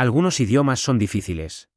Algunos idiomas son difíciles.